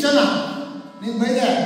真的，你没 là.